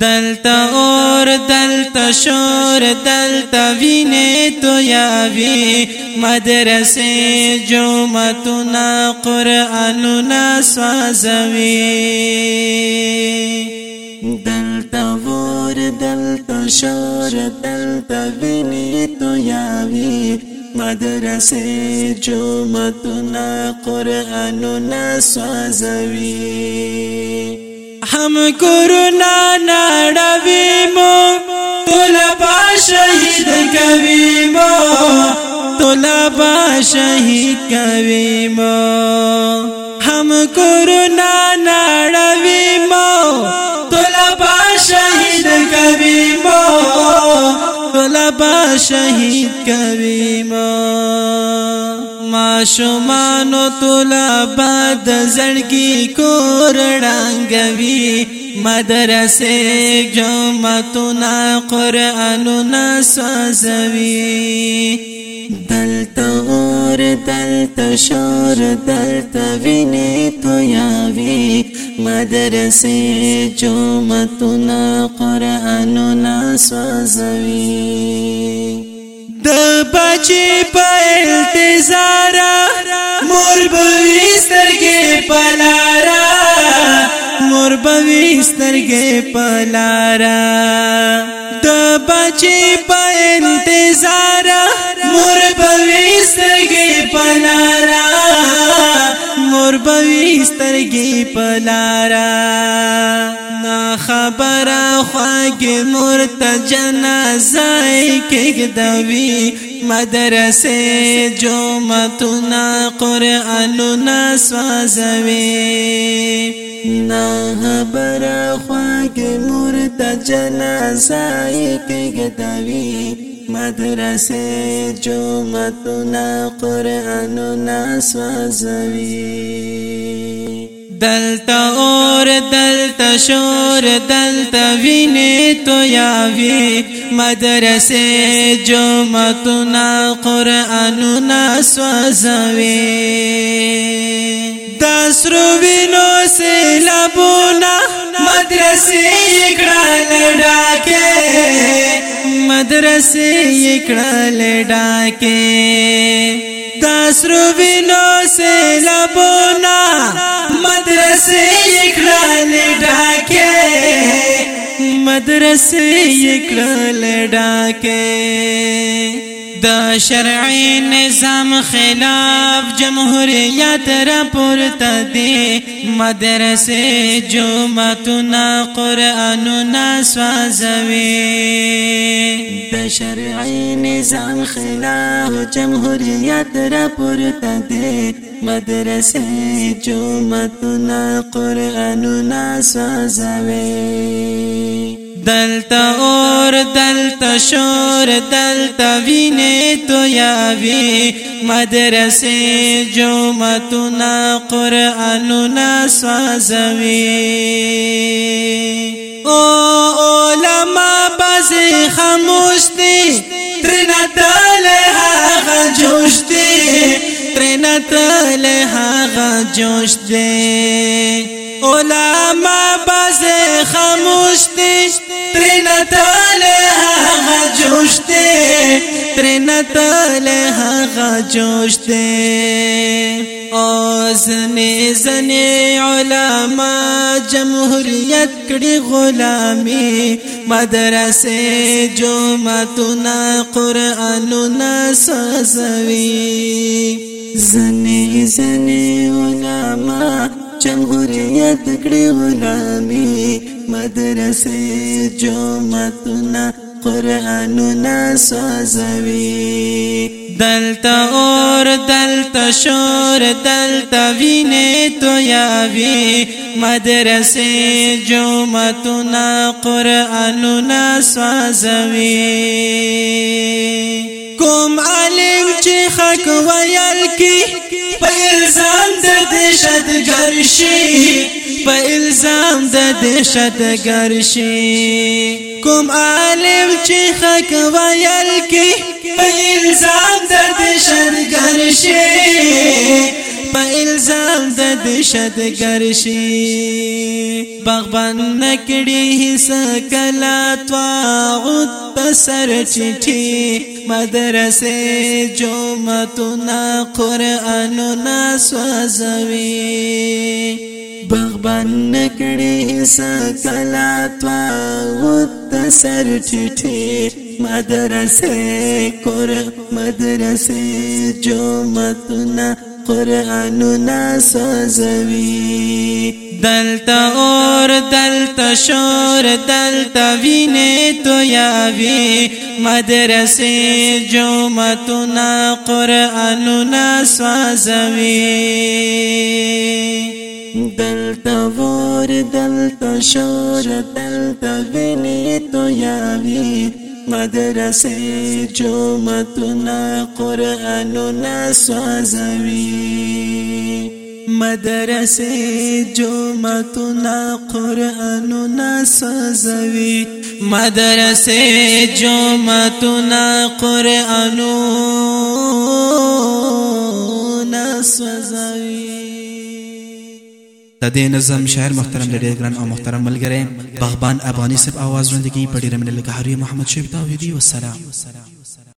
دلتا اور دلتا شور دلتا وینے تو یاوی مدرسے جو متنا قرآننا سوازوی دلتا اور دلتا شور دلتا وینے تو یاوی مدرسے جو متنا قرآننا سوازوی हम करुणा नाडवी मो तुलबा शहीद कवि मो तुलबा शहीद कवि मो हम करुणा नाडवी मो तुलबा शहीद कवि मो तुलबा शहीद कवि मो ما شمانو تولا باد زړګي کور ډنګوي مدرسې جمعتنا قراننا سازوي دلته اور دلته شور دلته وینې تو یاوي مدرسې جمعتنا قراننا سازوي د بچی په انتظار مور به سترګې پلارا مور به سترګې پلارا د بچی په انتظار تور بوي سترګي پلارا نا خبره خواږه مرت جنازه کې دوي مدرسې جمعتنا قراننا سوازوي نا خبر خواګ مور د جنازه کې ګټوي مدرسې جمعتونه قرانونه سوځوي دلتا اور دلتا شور دلتا وینه تو یاوی مدرسه جمعتونه قرانونه سوځوي ساسرو وینو سیلا بونا مدرسے لڑا کے مدرسے اکڑا لڑا کے ساسرو وینو سیلا بونا مدرسے لڑا کے مدرسے اکڑا لڑا کے د شرعي نظام خلاف جمهوریت را پورته دی مدرسې جمعتنا قراننا سوازوي د شرعي نظام خلاف جمهوریت را پورته دی مدرسې جمعتنا قراننا سوازوي دلتا اور دلتا شور دلتا وینے تو یاوی مدرسے جو متنا قرآن سازوی او علماء بس خاموش تھی ترنا تل ہا جوش تھی کتل هغه جوش دی علما باز خاموش دی ترنتل هغه جوش دی ترنتل هغه جوش دی اوسنی زنی علما جمهوریت کړي غلامی مدرسې جمعتونه قرانونه سزوي زنی زنی علماء جمهوریت کړی غلامی مدرسې جمعتنا قرآننا سوزوي دلتا اور دلتا شور دلتا وینه تو یاوی مدرسې جمعتنا قرآننا سوزوي کوم چې حق ویل کی په الزام د دهشتګر شي په الزام د دهشتګر شي کوم عالم چې حق ویل کی په الزام د دهشتګر شي په الزام د دشت ګرشي بغبن نکړي حصہ کلا توا غد سر چټي مدرسے جو متنا قرآن نا ان سو زبر بھگوان کری سلا سر مدر مدرسے کور مدرسے جو متنا قرآننا سازوي دلتا اور دلتا شور دلتا وینه تو یاوی مدرسې جمعتنا قرآننا سازوي دلتا ور دلتا شور دلتا وینه تو یاوی مدرسې جومتونه قرآنونه سوځوي مدرسې جومتونه قرآنونه سوځوي مدرسې جومتونه قرآنونه سوځوي د دې نظم شاعر محترم د ډېر ګران او محترم ملګری بغبان افغاني سب اواز ژوندګي په ډېر منل کې محمد شیب توحیدی والسلام